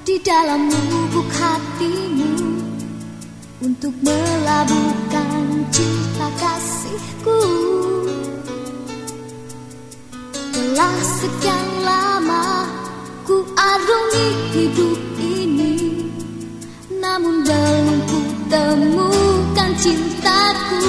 di dalam lubuk hatimu untuk melabuhkan cinta kasihku. Telah sekian lama ku arungi hidup ini, namun belum ku temukan cintaku.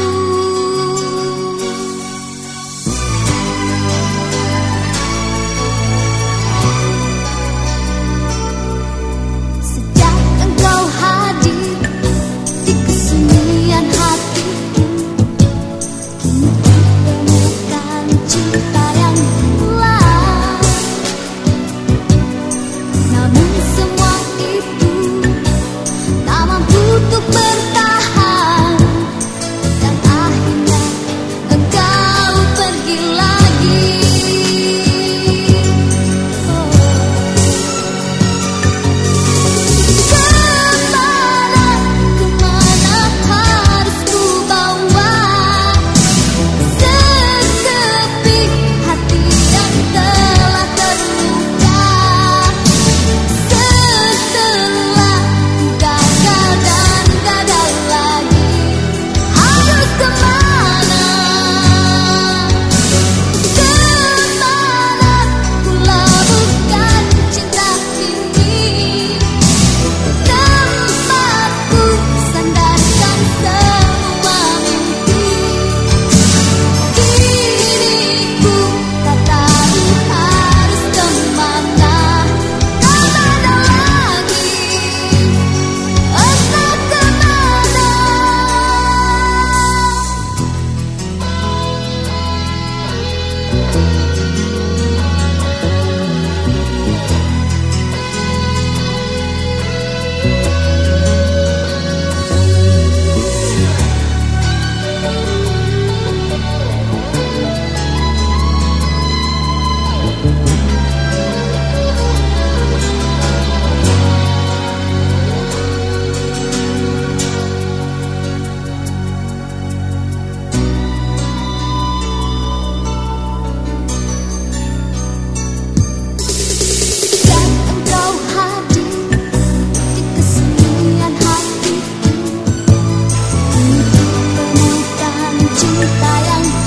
Untuk